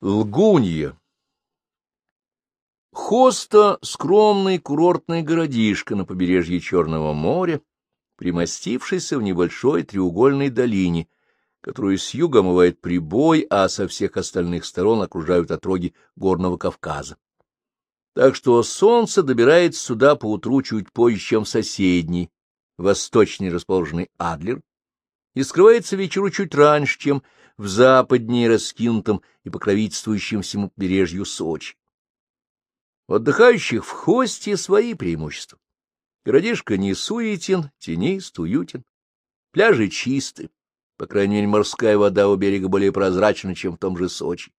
Лгунья Хоста — скромный курортный городишко на побережье Черного моря, примостившийся в небольшой треугольной долине, которую с юга омывает прибой, а со всех остальных сторон окружают отроги Горного Кавказа. Так что солнце добирается сюда поутру чуть позже, чем соседний, восточнее расположенный Адлер, и скрывается вечеру чуть раньше, чем в западнее раскинутом и покровительствующем всему побережью Сочи. У отдыхающих в хосте свои преимущества. Городишко не суетен, тенист, уютен. Пляжи чисты, по крайней мере, морская вода у берега более прозрачна, чем в том же Сочи.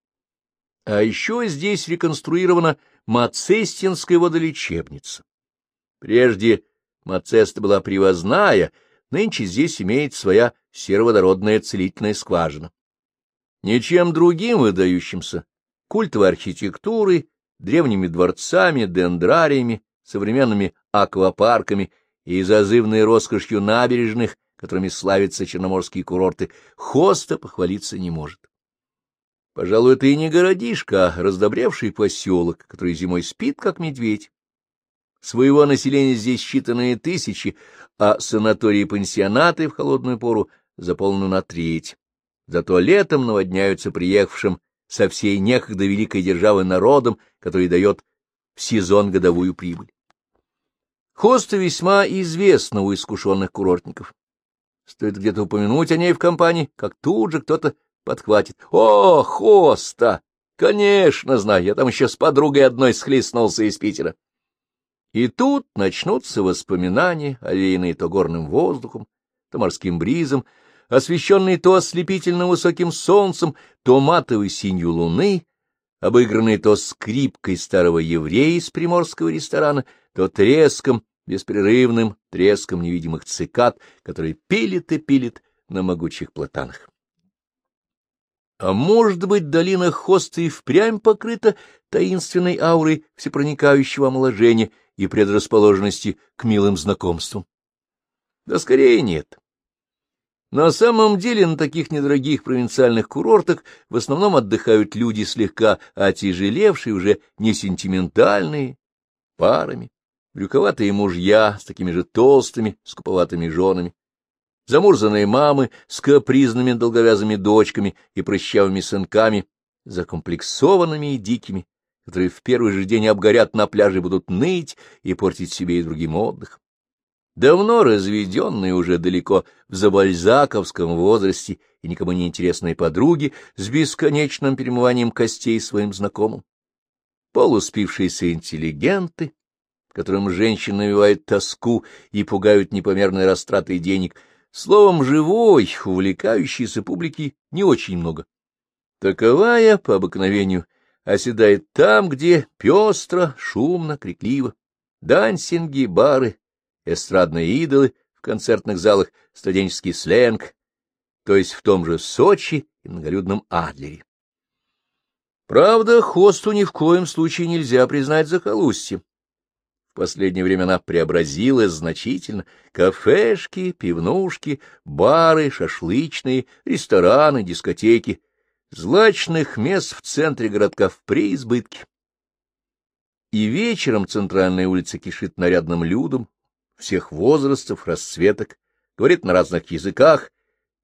А еще здесь реконструирована Мацестинская водолечебница. Прежде Мацеста была привозная, нынче здесь имеет своя сероводородная целительная скважина. Ничем другим выдающимся культовой архитектурой, древними дворцами, дендрариями, современными аквапарками и зазывной роскошью набережных, которыми славятся черноморские курорты, хоста похвалиться не может. Пожалуй, это и не городишко, а раздобревший поселок, который зимой спит, как медведь. Своего населения здесь считанные тысячи, а санатории и пансионаты в холодную пору заполнены на треть. Зато летом наводняются приехавшим со всей некогда великой державы народом, который дает в сезон годовую прибыль. Хоста весьма известна у искушенных курортников. Стоит где-то упомянуть о ней в компании, как тут же кто-то подхватит. «О, Хоста! Конечно, знаю, я там еще с подругой одной схлестнулся из Питера». И тут начнутся воспоминания, овеянные то горным воздухом, то морским бризом, освещенный то ослепительно высоким солнцем, то матовой синью луны, обыгранный то скрипкой старого еврея из приморского ресторана, то треском, беспрерывным треском невидимых цикад, которые пилит и пилит на могучих платанах. А может быть, долина Хоста и впрямь покрыта таинственной аурой всепроникающего омоложения и предрасположенности к милым знакомствам? Да скорее нет. На самом деле на таких недорогих провинциальных курортах в основном отдыхают люди слегка отяжелевшие, уже не сентиментальные, парами, брюковатые мужья с такими же толстыми, скуповатыми женами, замурзанные мамы с капризными долговязыми дочками и прыщавыми сынками, закомплексованными и дикими, которые в первый же день обгорят на пляже будут ныть и портить себе и другим отдых давно разведенные уже далеко в забальзаковском возрасте и никому не интересные подруги с бесконечным перемыванием костей своим знакомым, полуспившиеся интеллигенты, которым женщины навевают тоску и пугают непомерной растратой денег, словом, живой, увлекающейся публики не очень много. Таковая, по обыкновению, оседает там, где пестро, шумно, крикливо. Дансинги, бары, эстрадные идолы в концертных залах, студенческий сленг, то есть в том же Сочи и многолюдном Адлере. Правда, хосту ни в коем случае нельзя признать захолустьем. В последнее время она преобразилась значительно. Кафешки, пивнушки, бары, шашлычные, рестораны, дискотеки. Злачных мест в центре городка в преизбытке. И вечером центральная улица кишит нарядным людом, всех возрастов, расцветок, говорит на разных языках,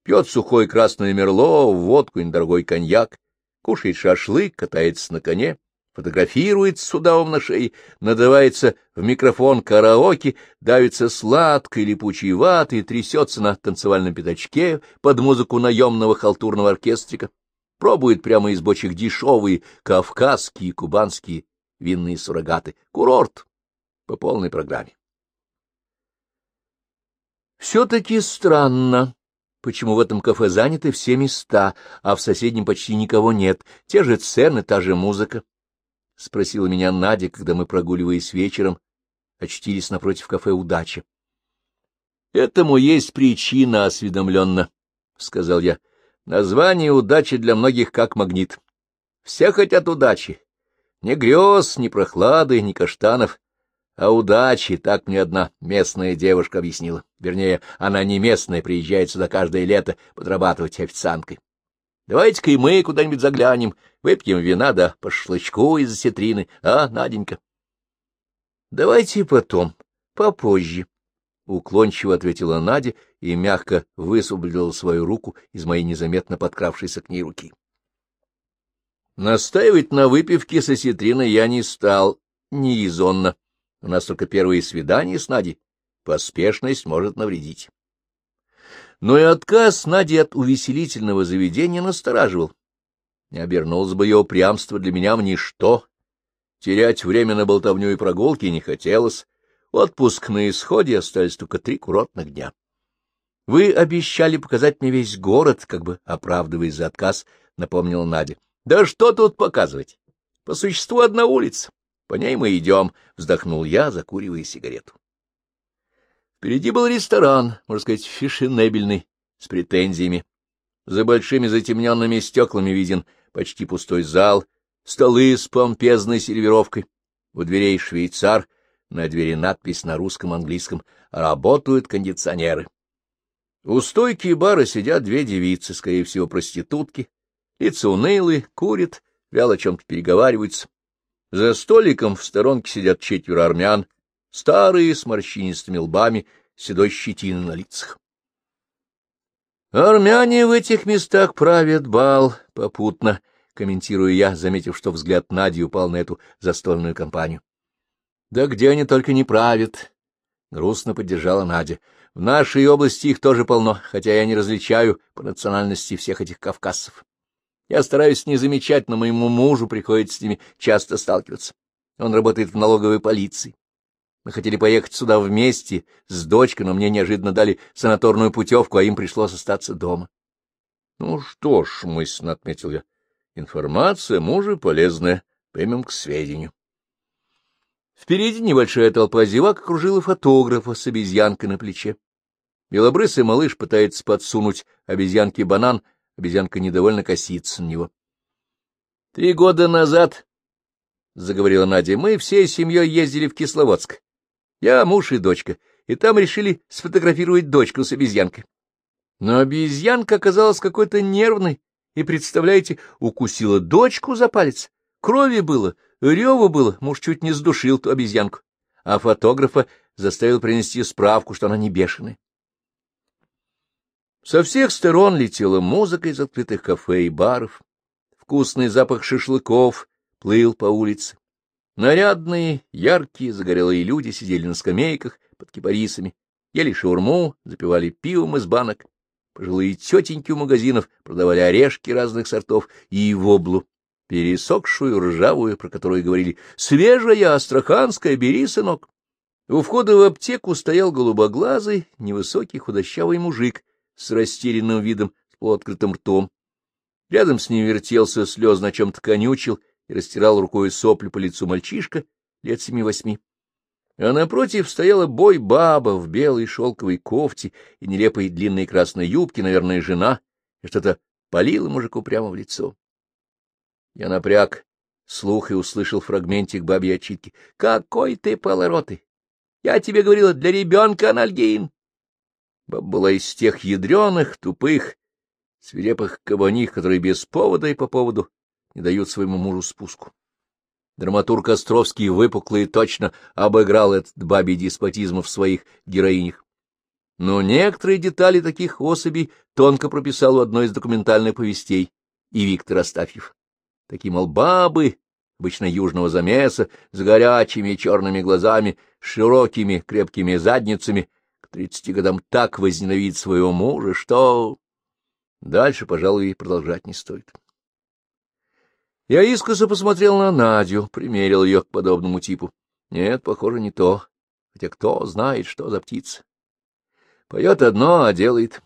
пьет сухой красное мерло, водку и недорогой коньяк, кушает шашлык, катается на коне, фотографирует с удавом на шее, надавается в микрофон караоке, давится сладкой липучей ватой, трясется на танцевальном пятачке под музыку наемного халтурного оркестрика, пробует прямо из бочек дешевые кавказские и кубанские винные суррогаты. Курорт по полной программе. Все-таки странно, почему в этом кафе заняты все места, а в соседнем почти никого нет, те же цены, та же музыка. — спросила меня Надя, когда мы, прогуливаясь вечером, очтились напротив кафе «Удача». — Этому есть причина, осведомленно, — сказал я. — Название «Удачи» для многих как магнит. Все хотят удачи. Ни грез, ни прохлады, ни каштанов. А удачи, так мне одна местная девушка объяснила. Вернее, она не местная, приезжает сюда каждое лето подрабатывать официанткой. Давайте-ка и мы куда-нибудь заглянем, выпьем вина да по шашлычку из осетрины, а, Наденька? — Давайте потом, попозже, — уклончиво ответила Надя и мягко высвободила свою руку из моей незаметно подкравшейся к ней руки. Настаивать на выпивке с осетриной я не стал, не резонно. У нас только первые свидания с Надей. Поспешность может навредить. Но и отказ Нади от увеселительного заведения настораживал. Не обернулось бы ее упрямство для меня в ничто. Терять время на болтовню и прогулки не хотелось. Отпуск на исходе остались только три курортных дня. Вы обещали показать мне весь город, как бы оправдываясь за отказ, напомнила Надя. Да что тут показывать? По существу одна улица. По ней мы идем, — вздохнул я, закуривая сигарету. Впереди был ресторан, можно сказать, фешенебельный, с претензиями. За большими затемненными стеклами виден почти пустой зал, столы с помпезной сервировкой. У дверей швейцар, на двери надпись на русском-английском «Работают кондиционеры». У стойки бара сидят две девицы, скорее всего, проститутки. Лица унылые, курят, вяло о чем-то переговариваются. За столиком в сторонке сидят четверо армян, старые, с морщинистыми лбами, седой щетины на лицах. Армяне в этих местах правят бал, попутно, комментирую я, заметив, что взгляд Нади упал на эту застольную компанию. Да где они только не правят, — грустно поддержала Надя. В нашей области их тоже полно, хотя я не различаю по национальности всех этих кавказцев. Я стараюсь не замечать, но моему мужу приходится с ними часто сталкиваться. Он работает в налоговой полиции. Мы хотели поехать сюда вместе с дочкой, но мне неожиданно дали санаторную путевку, а им пришлось остаться дома. — Ну что ж, — мысленно отметил я, — информация мужа полезная, примем к сведению. Впереди небольшая толпа зевак окружила фотографа с обезьянкой на плече. Белобрысый малыш пытается подсунуть обезьянке банан, обезьянка недовольно косится на него. — Три года назад, — заговорила Надя, — мы всей семьей ездили в Кисловодск. Я муж и дочка, и там решили сфотографировать дочку с обезьянкой. Но обезьянка оказалась какой-то нервной, и, представляете, укусила дочку за палец. Крови было, рева было, муж чуть не сдушил ту обезьянку, а фотографа заставил принести справку, что она не бешеная. Со всех сторон летела музыка из открытых кафе и баров. Вкусный запах шашлыков плыл по улице. Нарядные, яркие, загорелые люди сидели на скамейках под кипарисами, ели шаурму, запивали пивом из банок. Пожилые тетеньки у магазинов продавали орешки разных сортов и воблу, пересохшую, ржавую, про которую говорили «Свежая, астраханская, бери, сынок». У входа в аптеку стоял голубоглазый, невысокий худощавый мужик с растерянным видом, с полуоткрытым ртом. Рядом с ним вертелся, слезно о чем-то конючил и растирал рукой сопли по лицу мальчишка лет семи-восьми. А напротив стояла бой-баба в белой шелковой кофте и нелепой длинной красной юбке, наверное, жена, и что-то полила мужику прямо в лицо. Я напряг слух и услышал фрагментик бабьей отчитки. — Какой ты полоротый! Я тебе говорила, для ребенка анальгин! Баба была из тех ядреных, тупых, свирепых кабаних, которые без повода и по поводу не дают своему мужу спуску. Драматург Островский выпукло и точно обыграл этот бабий деспотизм в своих героинях. Но некоторые детали таких особей тонко прописал в одной из документальных повестей и Виктор Астафьев. Такие, мол, бабы, обычно южного замеса, с горячими черными глазами, широкими крепкими задницами, к тридцати годам так возненавидят своего мужа, что... Дальше, пожалуй, продолжать не стоит. Я искоса посмотрел на Надю, примерил ее к подобному типу. Нет, похоже, не то. Хотя кто знает, что за птица. Поет одно, а делает.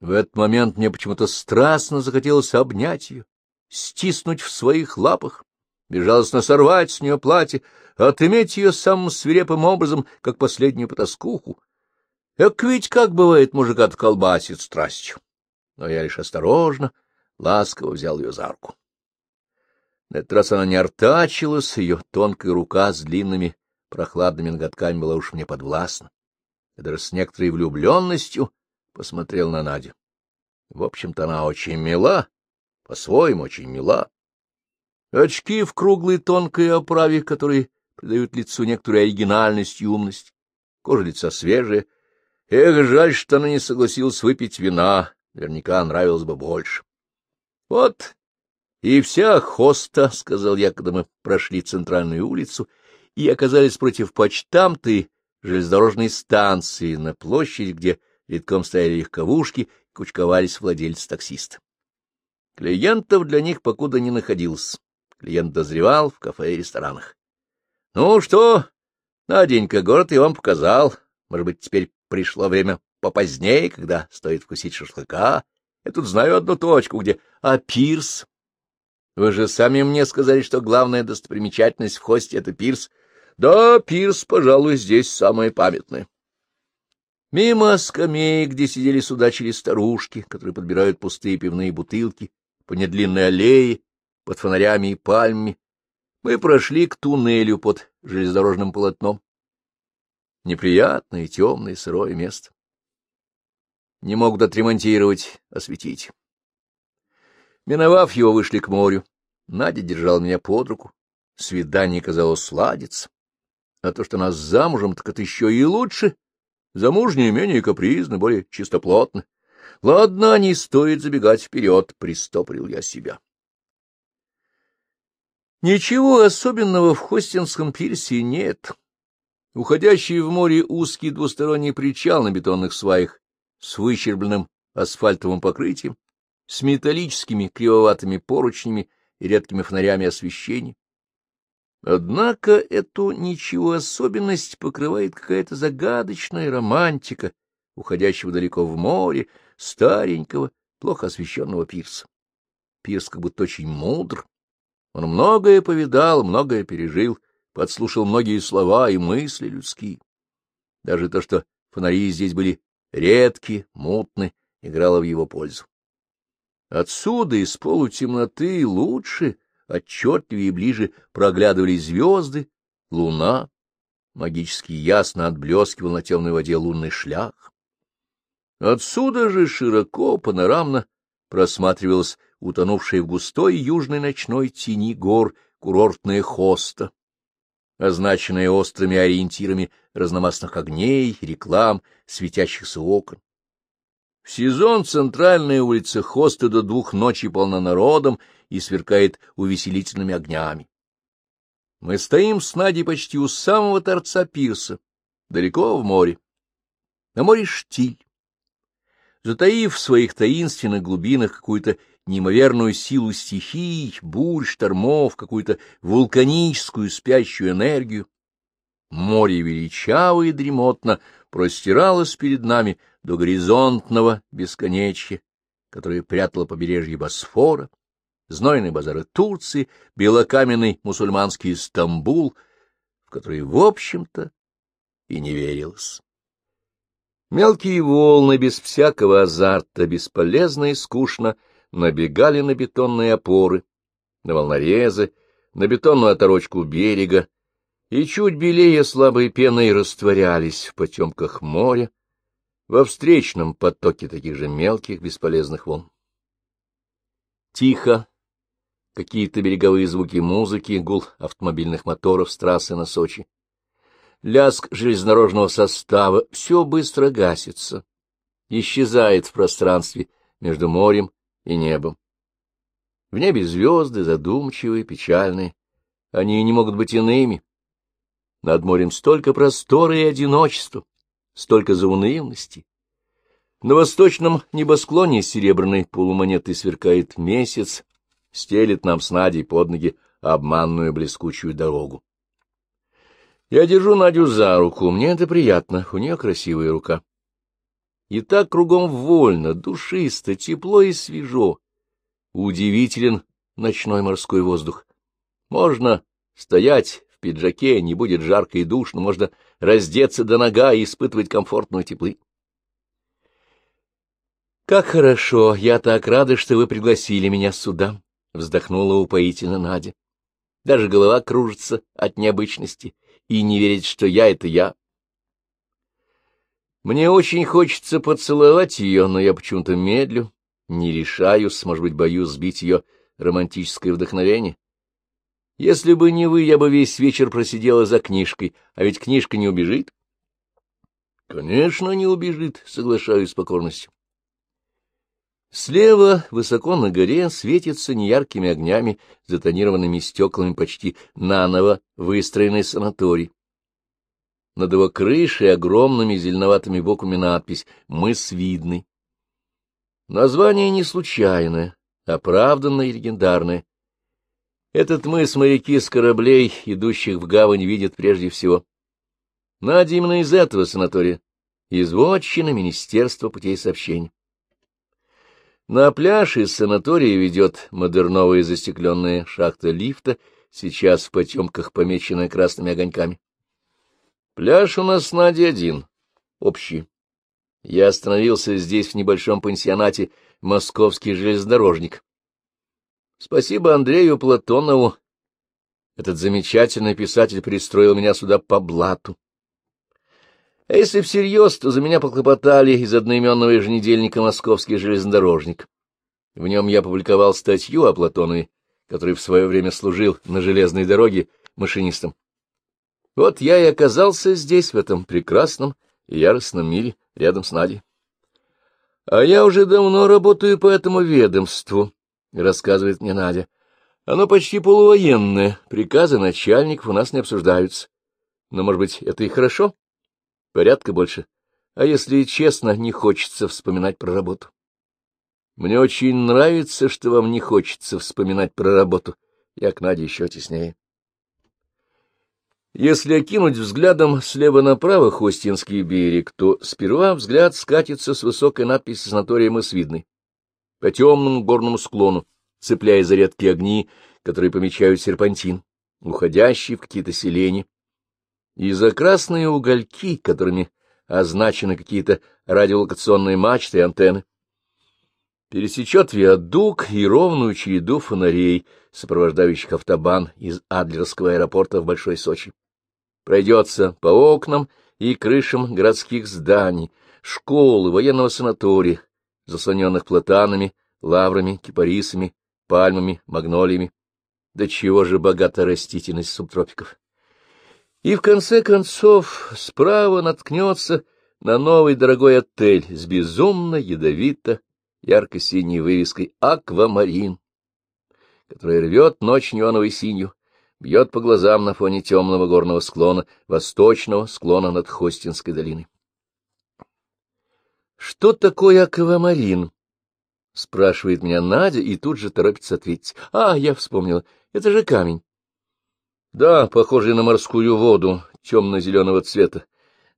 В этот момент мне почему-то страстно захотелось обнять ее, стиснуть в своих лапах, безжалостно сорвать с нее платье, отыметь ее самым свирепым образом, как последнюю потаскуху. Эк ведь как бывает мужика колбасит страстью. Но я лишь осторожно, ласково взял ее за руку. На этот раз она не артачилась, ее тонкая рука с длинными прохладными ноготками была уж мне подвластна. Я даже с некоторой влюбленностью посмотрел на Надю. В общем-то, она очень мила, по-своему очень мила. Очки в круглой тонкой оправе, которые придают лицу некоторую оригинальность и умность. Кожа лица свежая. Эх, жаль, что она не согласилась выпить вина. Наверняка нравилось бы больше. — Вот и вся хоста, — сказал я, когда мы прошли центральную улицу и оказались против почтамта и железнодорожной станции на площади, где редком стояли легковушки, кучковались владельцы таксиста. Клиентов для них покуда не находилось. Клиент дозревал в кафе и ресторанах. — Ну что, Наденька, город я вам показал. Может быть, теперь пришло время попозднее, когда стоит вкусить шашлыка. Я тут знаю одну точку, где... А пирс? Вы же сами мне сказали, что главная достопримечательность в хосте — это пирс. Да, пирс, пожалуй, здесь самое памятное. Мимо скамеек, где сидели судачили старушки, которые подбирают пустые пивные бутылки, по недлинной аллее, под фонарями и пальмами, мы прошли к туннелю под железнодорожным полотном. Неприятное, темное, сырое место. Не могут отремонтировать, осветить. Миновав его, вышли к морю. Надя держала меня под руку. Свидание казалось сладиться. А то, что нас замужем, так это еще и лучше. Замужние менее капризны, более чистоплотны. Ладно, не стоит забегать вперед, — пристопорил я себя. Ничего особенного в Хостинском пирсе нет. Уходящий в море узкий двусторонний причал на бетонных сваях с выщербленным асфальтовым покрытием, с металлическими кривоватыми поручнями и редкими фонарями освещения. Однако эту ничего особенность покрывает какая-то загадочная романтика, уходящего далеко в море, старенького, плохо освещенного пирса. Пирс как будто очень мудр, он многое повидал, многое пережил, подслушал многие слова и мысли людские. Даже то, что фонари здесь были редкие, мутны, играло в его пользу. Отсюда, из полутемноты, лучше, отчетливее и ближе проглядывали звезды, луна, магически ясно отблескивал на темной воде лунный шлях. Отсюда же широко, панорамно просматривалась утонувшая в густой южной ночной тени гор курортная хоста, означенная острыми ориентирами разномастных огней, реклам, светящихся окон. В сезон центральная улица Хоста до двух ночи полна народом и сверкает увеселительными огнями. Мы стоим с Надей почти у самого торца пирса, далеко в море. На море штиль. Затаив в своих таинственных глубинах какую-то неимоверную силу стихий, бурь, штормов, какую-то вулканическую спящую энергию. Море величаво и дремотно простиралось перед нами до горизонтного бесконечья, которое прятало побережье Босфора, знойные базары Турции, белокаменный мусульманский Стамбул, в который, в общем-то, и не верилось. Мелкие волны без всякого азарта, бесполезно и скучно — набегали на бетонные опоры, на волнорезы, на бетонную оторочку берега, и чуть белее слабой пеной растворялись в потемках моря, во встречном потоке таких же мелких бесполезных волн. Тихо, какие-то береговые звуки музыки, гул автомобильных моторов с трассы на Сочи. Лязг железнодорожного состава все быстро гасится, исчезает в пространстве между морем и небом. В небе звезды задумчивые, печальные. Они не могут быть иными. Над морем столько простора и одиночества, столько заунывности. На восточном небосклоне серебряной полумонетой сверкает месяц, стелит нам с Надей под ноги обманную блескучую дорогу. Я держу Надю за руку, мне это приятно, у нее красивая рука. И так кругом вольно, душисто, тепло и свежо. Удивителен ночной морской воздух. Можно стоять в пиджаке, не будет жарко и душно, можно раздеться до нога и испытывать комфортную теплы. «Как хорошо! Я так рада, что вы пригласили меня сюда!» — вздохнула упоительно Надя. Даже голова кружится от необычности, и не верить, что я — это я. Мне очень хочется поцеловать ее, но я почему-то медлю, не решаюсь, может быть, боюсь сбить ее романтическое вдохновение. Если бы не вы, я бы весь вечер просидела за книжкой, а ведь книжка не убежит. — Конечно, не убежит, — соглашаюсь с покорностью. Слева, высоко на горе, светится неяркими огнями, затонированными стеклами почти наново выстроенный санаторий. Над его крышей огромными зеленоватыми боками надпись «Мыс видный». Название не случайное, оправданное и легендарное. Этот мыс моряки с кораблей, идущих в гавань, видят прежде всего. Надя именно из этого санатория, из вотчины Министерства путей сообщений. На пляж из санатория ведет модерновая застекленная шахта лифта, сейчас в потемках помеченная красными огоньками. Пляж у нас на один, общий. Я остановился здесь в небольшом пансионате «Московский железнодорожник». Спасибо Андрею Платонову. Этот замечательный писатель пристроил меня сюда по блату. А если всерьез, то за меня похлопотали из одноименного еженедельника «Московский железнодорожник». В нем я публиковал статью о Платонове, который в свое время служил на железной дороге машинистом. Вот я и оказался здесь, в этом прекрасном и яростном мире, рядом с Надей. А я уже давно работаю по этому ведомству, — рассказывает мне Надя. Оно почти полувоенное, приказы начальников у нас не обсуждаются. Но, может быть, это и хорошо? Порядка больше. А если честно, не хочется вспоминать про работу. Мне очень нравится, что вам не хочется вспоминать про работу. Я к Наде еще теснее. Если окинуть взглядом слева направо Хостинский берег, то сперва взгляд скатится с высокой надписи санатория Мысвидный по темному горному склону, цепляя за редкие огни, которые помечают серпантин, уходящий в какие-то селения и за красные угольки, которыми означены какие-то радиолокационные мачты и антенны. Пересечет виадук и ровную череду фонарей, сопровождающих автобан из Адлерского аэропорта в Большой Сочи. Пройдется по окнам и крышам городских зданий, школы, военного санатория, заслоненных платанами, лаврами, кипарисами, пальмами, магнолиями. Да чего же богата растительность субтропиков! И в конце концов справа наткнется на новый дорогой отель с безумно ядовито ярко-синей вывеской «Аквамарин», которая рвет ночь неоновой синью, бьет по глазам на фоне темного горного склона, восточного склона над Хостинской долиной. «Что такое аквамарин?» — спрашивает меня Надя и тут же торопится ответить. «А, я вспомнила, это же камень». Да, похожий на морскую воду, темно-зеленого цвета.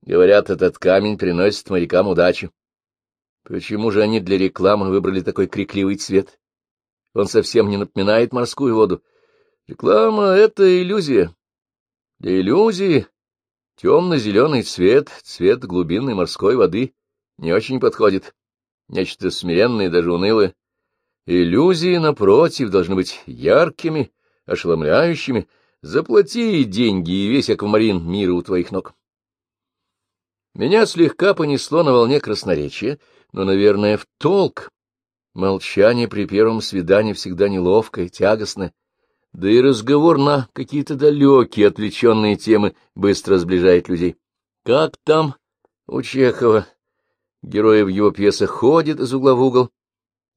Говорят, этот камень приносит морякам удачу. Почему же они для рекламы выбрали такой крикливый цвет? Он совсем не напоминает морскую воду. Реклама — это иллюзия. Для иллюзии темно-зеленый цвет, цвет глубинной морской воды, не очень подходит. Нечто смиренное даже унылое. Иллюзии, напротив, должны быть яркими, ошеломляющими, Заплати деньги, и весь аквамарин мира у твоих ног. Меня слегка понесло на волне красноречия, но, наверное, в толк. Молчание при первом свидании всегда неловкое, тягостное, да и разговор на какие-то далекие, отвлеченные темы быстро сближает людей. Как там у Чехова? Герои в его пьесах ходят из угла в угол,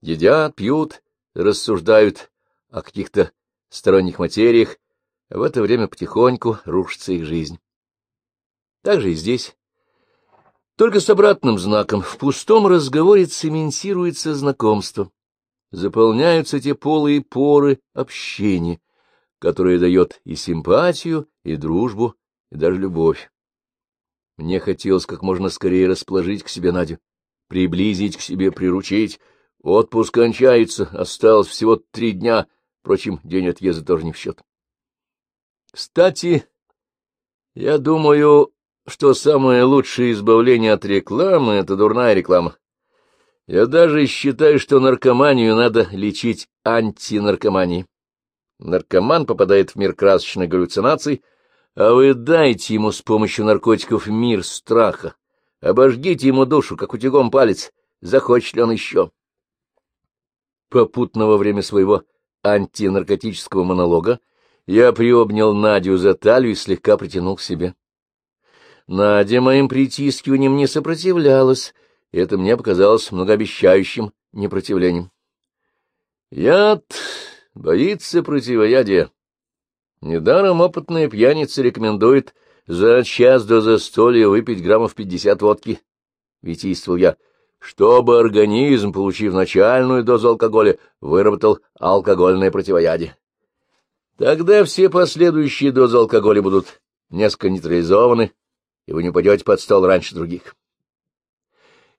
едят, пьют, рассуждают о каких-то сторонних материях, а в это время потихоньку рушится их жизнь. Так же и здесь. Только с обратным знаком в пустом разговоре цементируется знакомство, заполняются те полые поры общения, которое дает и симпатию, и дружбу, и даже любовь. Мне хотелось как можно скорее расположить к себе Надю, приблизить к себе, приручить. Отпуск кончается, осталось всего три дня, впрочем, день отъезда тоже не в счет. Кстати, я думаю, что самое лучшее избавление от рекламы — это дурная реклама. Я даже считаю, что наркоманию надо лечить антинаркоманией. Наркоман попадает в мир красочных галлюцинаций, а вы дайте ему с помощью наркотиков мир страха. Обожгите ему душу, как утюгом палец, захочет ли он еще. Попутно во время своего антинаркотического монолога я приобнял Надю за талию и слегка притянул к себе. Надя моим притискиванием не сопротивлялась, и это мне показалось многообещающим непротивлением. Яд боится противоядия. Недаром опытная пьяница рекомендует за час до застолья выпить граммов пятьдесят водки, — витийствовал я, — чтобы организм, получив начальную дозу алкоголя, выработал алкогольное противоядие. Тогда все последующие дозы алкоголя будут несколько нейтрализованы, и вы не упадете под стол раньше других.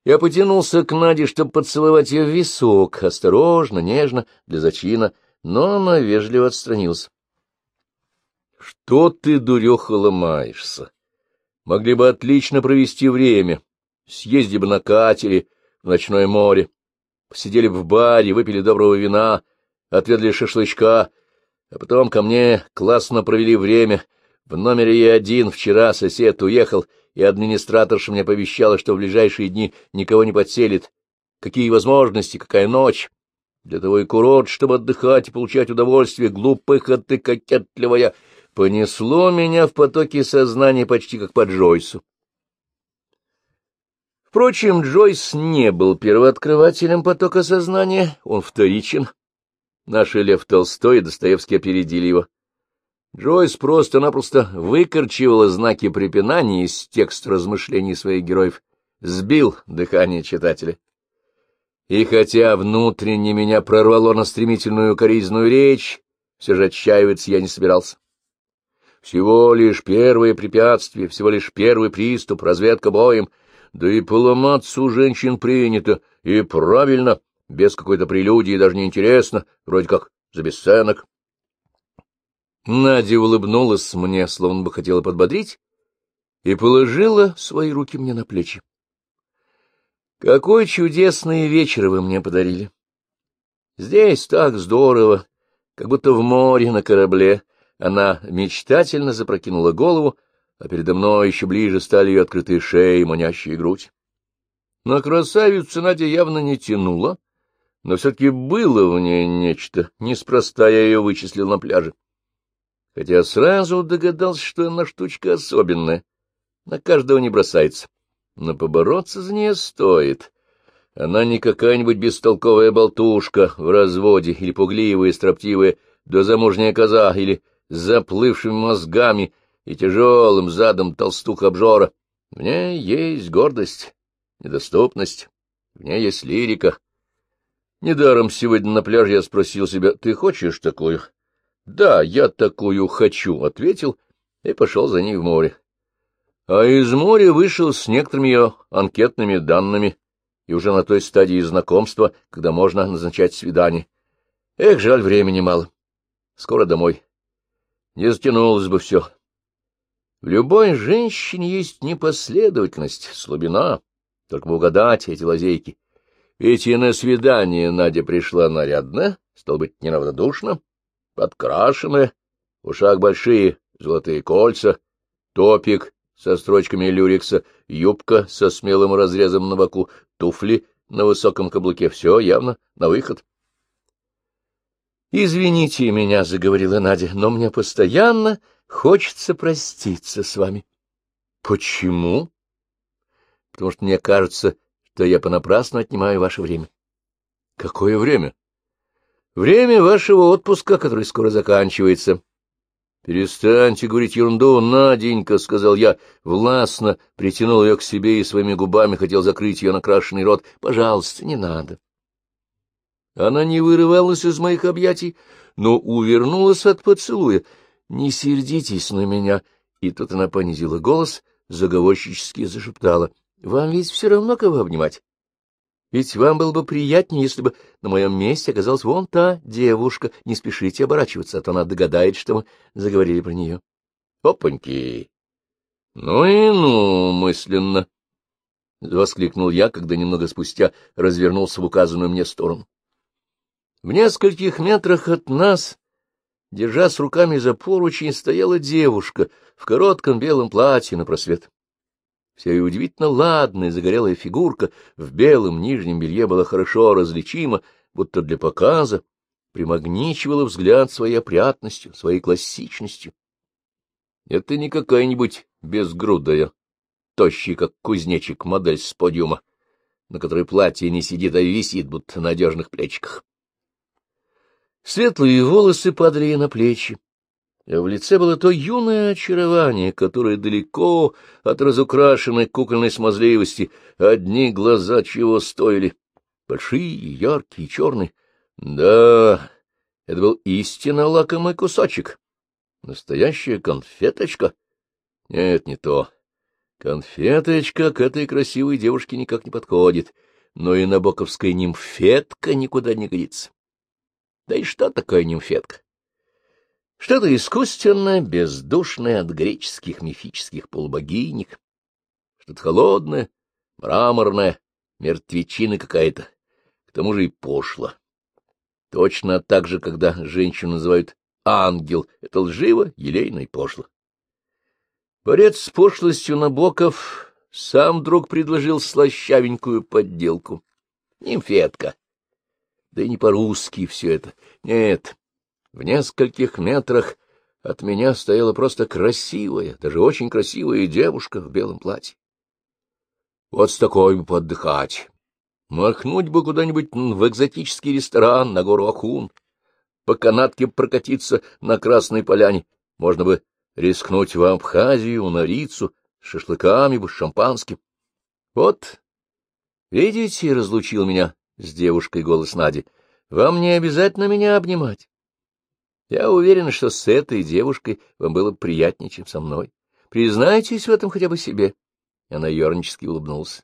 Я потянулся к Наде, чтобы поцеловать ее в висок, осторожно, нежно, для зачина, но она вежливо отстранилась. — Что ты, дуреха, ломаешься? Могли бы отлично провести время. Съезди бы на катере в ночное море, посидели бы в баре, выпили доброго вина, отведали шашлычка, а потом ко мне классно провели время. В номере я один вчера сосед уехал, и администраторша мне повещала, что в ближайшие дни никого не подселит. Какие возможности, какая ночь! Для того и курорт, чтобы отдыхать и получать удовольствие, глупых, а ты кокетливая. Понесло меня в потоке сознания почти как по Джойсу. Впрочем, Джойс не был первооткрывателем потока сознания, он вторичен. Наши Лев Толстой и Достоевский опередили его. Джойс просто-напросто выкорчевала знаки препинания из текста размышлений своих героев, сбил дыхание читателя. И хотя внутренне меня прорвало на стремительную коризную речь, все же отчаиваться я не собирался. Всего лишь первое препятствие, всего лишь первый приступ, разведка боем, да и поломаться у женщин принято, и правильно, без какой-то прелюдии, даже не интересно, вроде как за бесценок. Надя улыбнулась мне, словно бы хотела подбодрить, и положила свои руки мне на плечи. Какой чудесный вечер вы мне подарили! Здесь так здорово, как будто в море на корабле. Она мечтательно запрокинула голову, а передо мной еще ближе стали ее открытые шеи и манящая грудь. На красавицу Надя явно не тянула, но все-таки было в ней нечто, неспроста я ее вычислил на пляже хотя сразу догадался, что она штучка особенная, на каждого не бросается, но побороться за нее стоит. Она не какая-нибудь бестолковая болтушка в разводе или пугливая, строптивая дозамужняя коза или с заплывшими мозгами и тяжелым задом толстуха-обжора. В ней есть гордость, недоступность, в ней есть лирика. Недаром сегодня на пляже я спросил себя, ты хочешь такую? Да, я такую хочу, — ответил и пошел за ней в море. А из моря вышел с некоторыми ее анкетными данными и уже на той стадии знакомства, когда можно назначать свидание. Эх, жаль, времени мало. Скоро домой. Не затянулось бы все. В любой женщине есть непоследовательность, слабина, только бы угадать эти лазейки. Ведь и на свидание Надя пришла нарядно, стал быть, неравнодушно подкрашенная, ушах большие золотые кольца, топик со строчками люрикса, юбка со смелым разрезом на боку, туфли на высоком каблуке. Все явно на выход. «Извините меня», — заговорила Надя, — «но мне постоянно хочется проститься с вами». «Почему?» «Потому что мне кажется, что я понапрасну отнимаю ваше время». «Какое время?» Время вашего отпуска, который скоро заканчивается. — Перестаньте говорить ерунду, Наденька, — сказал я, властно притянул ее к себе и своими губами хотел закрыть ее накрашенный рот. — Пожалуйста, не надо. Она не вырывалась из моих объятий, но увернулась от поцелуя. — Не сердитесь на меня. И тут она понизила голос, заговорщически зашептала. — Вам ведь все равно кого обнимать. Ведь вам было бы приятнее, если бы на моем месте оказалась вон та девушка. Не спешите оборачиваться, а то она догадается, что мы заговорили про нее. Опаньки! Ну и ну, мысленно! — воскликнул я, когда немного спустя развернулся в указанную мне сторону. В нескольких метрах от нас, держась руками за поручень, стояла девушка в коротком белом платье на просвет. Вся ее удивительно ладная загорелая фигурка в белом нижнем белье была хорошо различима, будто для показа, примагничивала взгляд своей опрятностью, своей классичностью. Это не какая-нибудь безгрудая, тощий, как кузнечик, модель с подиума, на которой платье не сидит, а висит, будто на надежных плечиках. Светлые волосы падали на плечи, в лице было то юное очарование, которое далеко от разукрашенной кукольной смазливости одни глаза чего стоили. Большие, яркие, черные. Да, это был истинно лакомый кусочек. Настоящая конфеточка? Нет, не то. Конфеточка к этой красивой девушке никак не подходит, но и набоковская нимфетка никуда не годится. Да и что такое нимфетка? Что-то искусственное, бездушное от греческих мифических полубогинек, что-то холодное, мраморное, мертвечина какая-то, к тому же и пошло. Точно так же, когда женщину называют ангел, это лживо, елейно и пошло. Борец с пошлостью Набоков сам вдруг предложил слащавенькую подделку. Нимфетка. Да и не по-русски все это. Нет, в нескольких метрах от меня стояла просто красивая, даже очень красивая девушка в белом платье. Вот с такой бы поотдыхать. Махнуть бы куда-нибудь в экзотический ресторан на гору Ахун, по канатке прокатиться на Красной Поляне. Можно бы рискнуть в Абхазию, на Рицу, с шашлыками бы, с шампанским. Вот, видите, разлучил меня с девушкой голос Нади. Вам не обязательно меня обнимать. Я уверен, что с этой девушкой вам было приятнее, чем со мной. Признайтесь в этом хотя бы себе. Она ернически улыбнулась.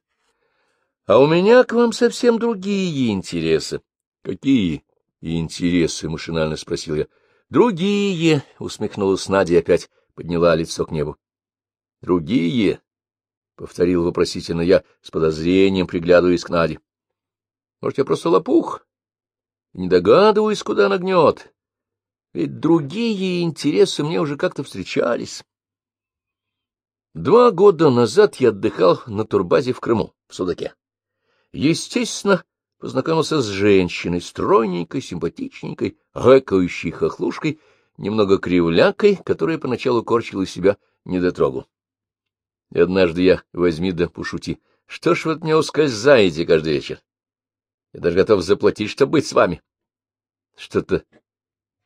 — А у меня к вам совсем другие интересы. — Какие интересы? — машинально спросил я. — Другие, — усмехнулась Надя и опять подняла лицо к небу. — Другие? — повторил вопросительно я, с подозрением приглядываясь к Наде. — Может, я просто лопух? Не догадываюсь, куда она гнет. Ведь другие интересы мне уже как-то встречались. Два года назад я отдыхал на турбазе в Крыму, в Судаке. Естественно, познакомился с женщиной, стройненькой, симпатичненькой, рэкающей хохлушкой, немного кривлякой, которая поначалу корчила себя недотрогу. И однажды я, возьми да пошути, что ж вы от меня ускользаете каждый вечер? Я даже готов заплатить, чтобы быть с вами. Что-то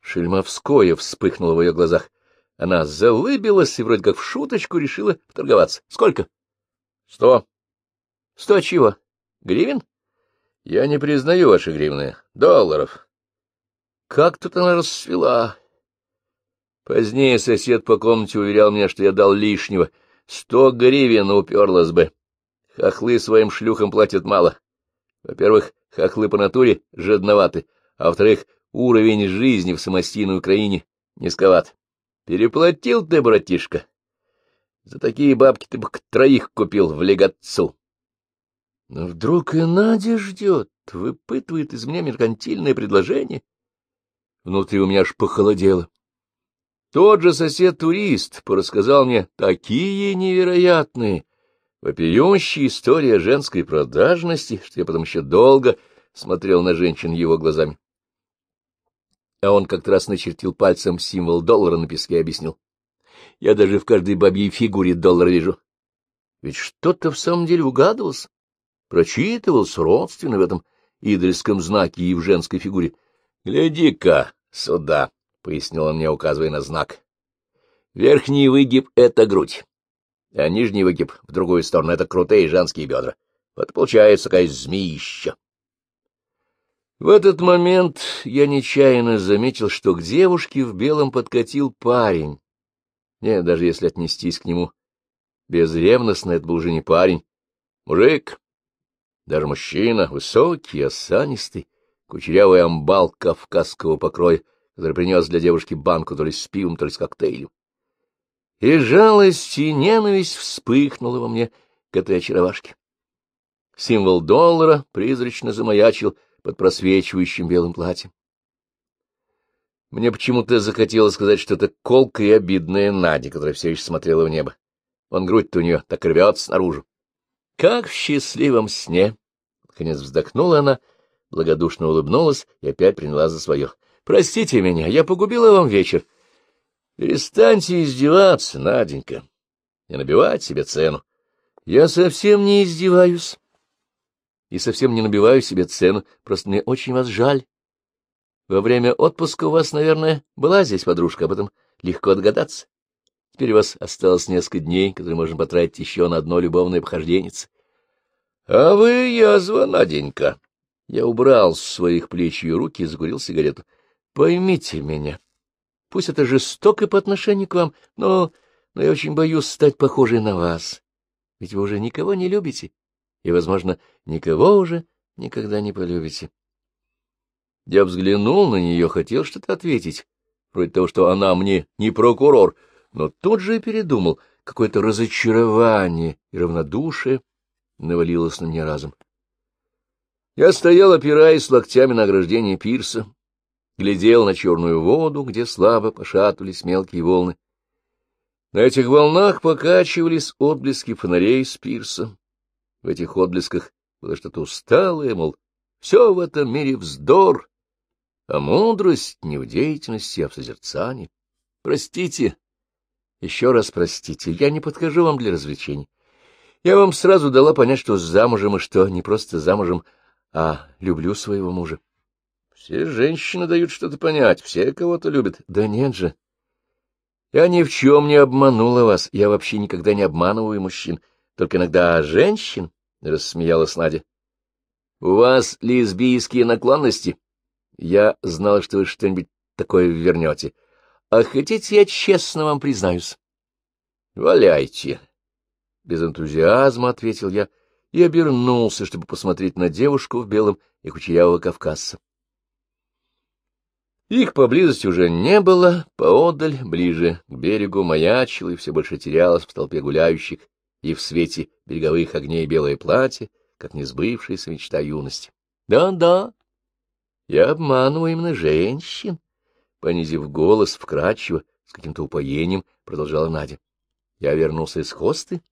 Шельмовское вспыхнуло в ее глазах. Она залыбилась и вроде как в шуточку решила торговаться. Сколько? — Сто. — Сто чего? Гривен? — Я не признаю ваши гривны. Долларов. Как тут она расцвела. Позднее сосед по комнате уверял меня, что я дал лишнего. Сто гривен уперлась бы. Хохлы своим шлюхам платят мало. Во-первых, хохлы по натуре жадноваты, а во-вторых, уровень жизни в самостийной Украине низковат. Переплатил ты, братишка. За такие бабки ты бы троих купил в легатцу. Но вдруг и Надя ждет, выпытывает из меня меркантильное предложение. Внутри у меня аж похолодело. Тот же сосед-турист порассказал мне такие невероятные, вопиющие истории женской продажности, что я потом еще долго смотрел на женщин его глазами. А он как-то раз начертил пальцем символ доллара на песке и объяснил. Я даже в каждой бабьей фигуре доллар вижу. Ведь что-то в самом деле угадывалось, прочитывалось родственно в этом идольском знаке и в женской фигуре. — Гляди-ка сюда, — пояснил он мне, указывая на знак. — Верхний выгиб — это грудь, а нижний выгиб в другую сторону — это крутые женские бедра. Вот получается такая змеища. В этот момент я нечаянно заметил, что к девушке в белом подкатил парень. Нет, даже если отнестись к нему безревностно, это был уже не парень. Мужик, даже мужчина, высокий, осанистый, кучерявый амбал кавказского покроя, который принес для девушки банку то ли с пивом, то ли с коктейлем. И жалость и ненависть вспыхнула во мне к этой очаровашке. Символ доллара призрачно замаячил — под просвечивающим белым платьем. Мне почему-то захотелось сказать что-то колкое и обидное Наде, которая все еще смотрела в небо. Он грудь-то у нее так рвется снаружи. Как в счастливом сне! Наконец вздохнула она, благодушно улыбнулась и опять приняла за свое. — Простите меня, я погубила вам вечер. — Перестаньте издеваться, Наденька, не набивать себе цену. Я совсем не издеваюсь и совсем не набиваю себе цену, просто мне очень вас жаль. Во время отпуска у вас, наверное, была здесь подружка, об этом легко догадаться. Теперь у вас осталось несколько дней, которые можно потратить еще на одно любовное похождение. А вы язва, Наденька. Я убрал с своих плеч ее руки и закурил сигарету. Поймите меня. Пусть это жестоко по отношению к вам, но, но я очень боюсь стать похожей на вас. Ведь вы уже никого не любите, и, возможно, никого уже никогда не полюбите. Я взглянул на нее, хотел что-то ответить, вроде того, что она мне не прокурор, но тут же и передумал. Какое-то разочарование и равнодушие навалилось на меня разом. Я стоял, опираясь локтями на ограждение пирса, глядел на черную воду, где слабо пошатывались мелкие волны. На этих волнах покачивались отблески фонарей с пирса. В этих отблесках было что-то усталое, мол, все в этом мире вздор, а мудрость не в деятельности, а в созерцании. Простите, еще раз простите, я не подхожу вам для развлечений. Я вам сразу дала понять, что замужем, и что не просто замужем, а люблю своего мужа. Все женщины дают что-то понять, все кого-то любят. Да нет же. Я ни в чем не обманула вас, я вообще никогда не обманываю мужчин, только иногда женщин, — рассмеялась Надя. — У вас лесбийские наклонности? — я знал, что вы что-нибудь такое вернете. А хотите, я честно вам признаюсь? — Валяйте. Без энтузиазма ответил я и обернулся, чтобы посмотреть на девушку в белом и кучерявого кавказца. Их поблизости уже не было, поодаль, ближе к берегу, маячило и все больше терялось в толпе гуляющих и в свете береговых огней белое платье, как несбывшаяся мечта юности. Да-да, я обманываю именно женщин, — понизив голос вкрадчиво, с каким-то упоением, продолжала Надя. Я вернулся из хосты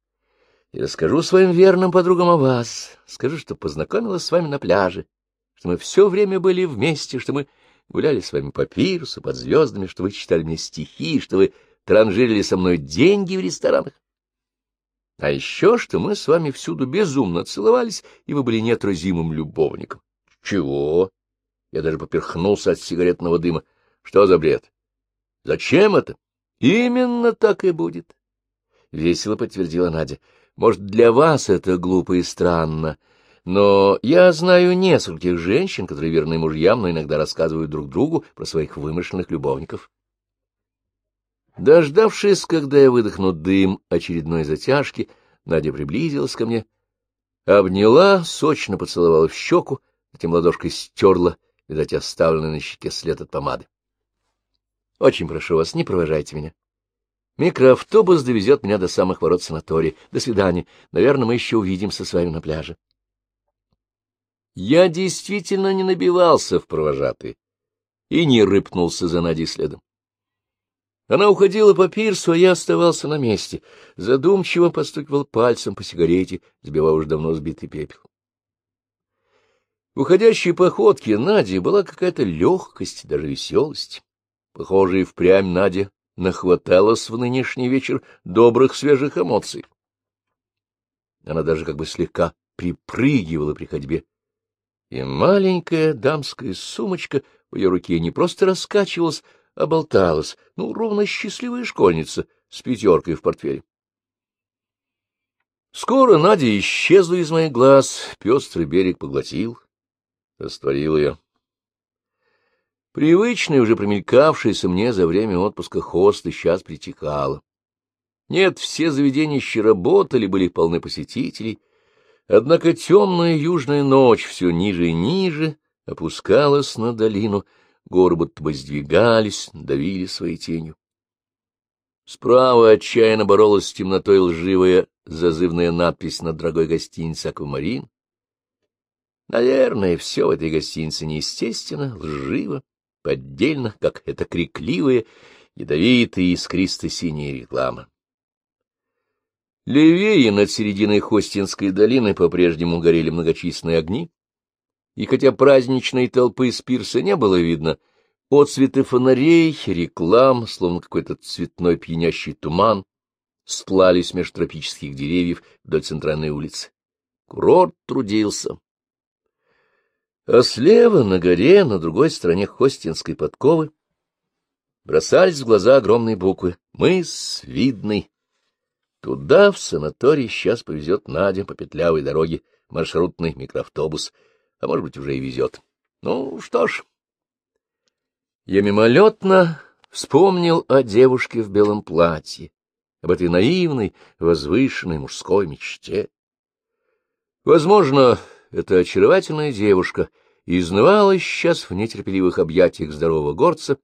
и расскажу своим верным подругам о вас. Скажу, что познакомилась с вами на пляже, что мы все время были вместе, что мы гуляли с вами по пирсу, под звездами, что вы читали мне стихи, что вы транжирили со мной деньги в ресторанах. А еще, что мы с вами всюду безумно целовались, и вы были неотразимым любовником. Чего? Я даже поперхнулся от сигаретного дыма. Что за бред? Зачем это? Именно так и будет. Весело подтвердила Надя. Может, для вас это глупо и странно, но я знаю нескольких женщин, которые верны мужьям, но иногда рассказывают друг другу про своих вымышленных любовников. Дождавшись, когда я выдохну дым очередной затяжки, Надя приблизилась ко мне, обняла, сочно поцеловала в щеку, затем ладошкой стерла видать, оставленный на щеке след от помады. — Очень прошу вас, не провожайте меня. Микроавтобус довезет меня до самых ворот санатория. До свидания. Наверное, мы еще увидимся с вами на пляже. Я действительно не набивался в провожатые и не рыпнулся за Надей следом. Она уходила по пирсу, а я оставался на месте, задумчиво постукивал пальцем по сигарете, сбивая уж давно сбитый пепел. В уходящей походке Нади была какая-то легкость, даже веселость. Похоже, и впрямь Надя нахваталась в нынешний вечер добрых свежих эмоций. Она даже как бы слегка припрыгивала при ходьбе. И маленькая дамская сумочка в ее руке не просто раскачивалась, а болталась, ну, ровно счастливая школьница с пятеркой в портфеле. Скоро Надя исчезла из моих глаз, пестрый берег поглотил растворил ее. Привычный, уже примелькавшийся мне за время отпуска хост сейчас притихало. Нет, все заведения еще работали, были полны посетителей, однако темная южная ночь все ниже и ниже опускалась на долину, горы будто бы сдвигались, давили своей тенью. Справа отчаянно боролась с темнотой лживая зазывная надпись над дорогой гостиницей «Аквамарин», Наверное, все в этой гостинице неестественно, лживо, поддельно, как это крикливая, ядовитая и искристо-синяя реклама. Левее над серединой Хостинской долины по-прежнему горели многочисленные огни, и хотя праздничной толпы с пирса не было видно, отцветы фонарей, реклам, словно какой-то цветной пьянящий туман, стлались меж тропических деревьев вдоль центральной улицы. Курорт трудился. А слева, на горе, на другой стороне Хостинской подковы, бросались в глаза огромные буквы «Мыс видный». Туда, в санаторий, сейчас повезет Надя по петлявой дороге маршрутный микроавтобус, а может быть, уже и везет. Ну, что ж. Я мимолетно вспомнил о девушке в белом платье, об этой наивной, возвышенной мужской мечте. Возможно, эта очаровательная девушка изнывала сейчас в нетерпеливых объятиях здорового горца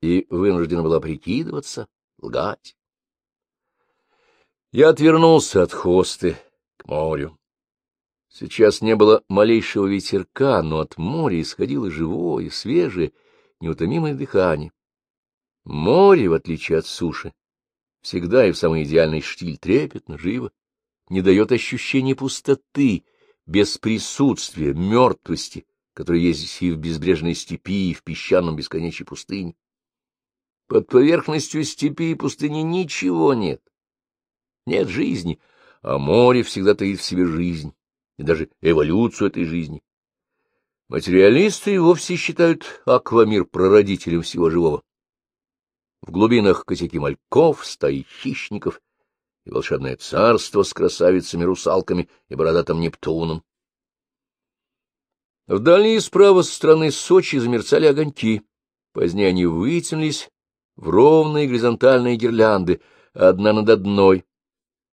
и вынуждена была прикидываться, лгать. Я отвернулся от хосты к морю. Сейчас не было малейшего ветерка, но от моря исходило живое, свежее, неутомимое дыхание. Море, в отличие от суши, всегда и в самый идеальный штиль трепетно, живо, не дает ощущения пустоты, без присутствия, мертвости, которая есть и в безбрежной степи, и в песчаном бесконечной пустыне. Под поверхностью степи и пустыни ничего нет. Нет жизни, а море всегда таит в себе жизнь, и даже эволюцию этой жизни. Материалисты и вовсе считают аквамир прародителем всего живого. В глубинах косяки мальков, стаи хищников и волшебное царство с красавицами-русалками и бородатым Нептуном. Вдали справа со стороны Сочи замерцали огоньки. Позднее они вытянулись в ровные горизонтальные гирлянды, одна над одной,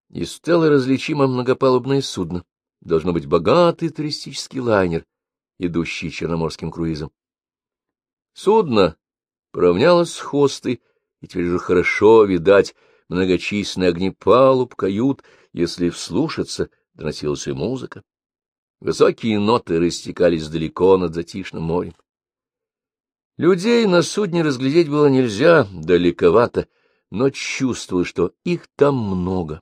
и стало различимо многопалубное судно. Должно быть богатый туристический лайнер, идущий черноморским круизом. Судно поравнялось с хостой, и теперь же хорошо видать многочисленные огни палуб, кают, если вслушаться, доносилась и музыка. Высокие ноты растекались далеко над затишным морем. Людей на судне разглядеть было нельзя, далековато, но чувствую, что их там много,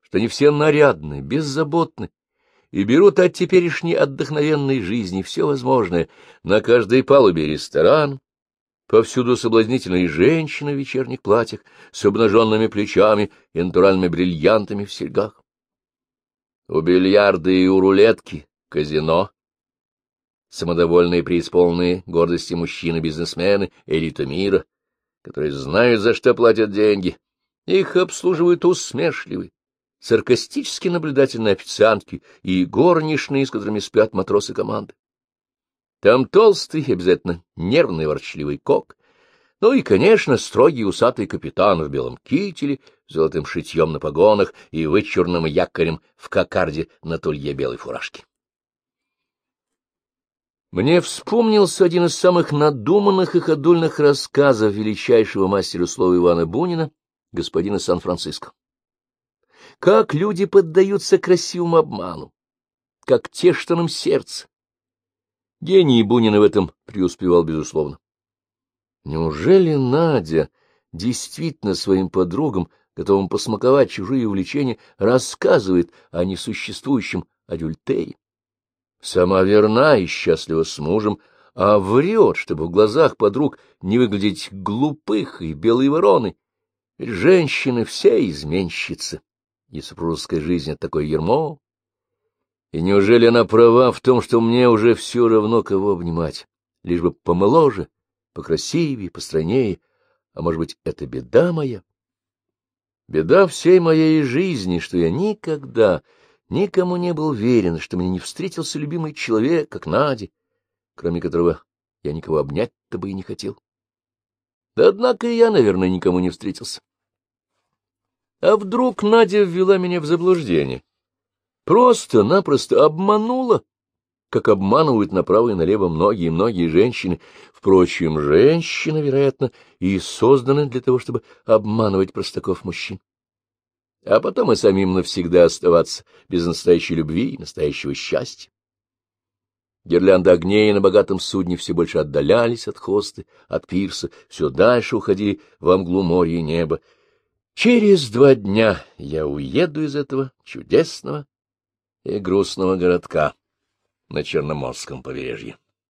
что они все нарядны, беззаботны, и берут от теперешней отдохновенной жизни все возможное, на каждой палубе ресторан, Повсюду соблазнительные женщины в вечерних платьях с обнаженными плечами и натуральными бриллиантами в серьгах. У бильярда и у рулетки казино. Самодовольные преисполненные гордости мужчины-бизнесмены, элита мира, которые знают, за что платят деньги. Их обслуживают усмешливые, саркастически наблюдательные официантки и горничные, с которыми спят матросы команды. Там толстый, обязательно нервный ворчливый кок, ну и, конечно, строгий усатый капитан в белом кителе, золотым шитьем на погонах и вычурным якорем в кокарде на тулье белой фуражки. Мне вспомнился один из самых надуманных и ходульных рассказов величайшего мастера слова Ивана Бунина, господина Сан-Франциско. Как люди поддаются красивому обману, как тешит сердце, Гений Бунина в этом преуспевал, безусловно. Неужели Надя действительно своим подругам, готовым посмаковать чужие увлечения, рассказывает о несуществующем адюльтере? Сама верна и счастлива с мужем, а врет, чтобы в глазах подруг не выглядеть глупых и белой вороны. Ведь женщины все изменщицы, и супружеская жизнь — это такое ермо, и неужели она права в том, что мне уже все равно, кого обнимать, лишь бы помоложе, покрасивее, постройнее, а может быть, это беда моя? Беда всей моей жизни, что я никогда никому не был верен, что мне не встретился любимый человек, как Надя, кроме которого я никого обнять-то бы и не хотел. Да однако и я, наверное, никому не встретился. А вдруг Надя ввела меня в заблуждение? Просто-напросто обманула, как обманывают направо и налево многие-многие женщины. Впрочем, женщины, вероятно, и созданы для того, чтобы обманывать простаков мужчин. А потом и самим навсегда оставаться без настоящей любви и настоящего счастья. Гирлянды огней на богатом судне все больше отдалялись от хосты, от пирса, все дальше уходили во мглу моря и неба. Через два дня я уеду из этого чудесного и грустного городка. на Черноморском побережье.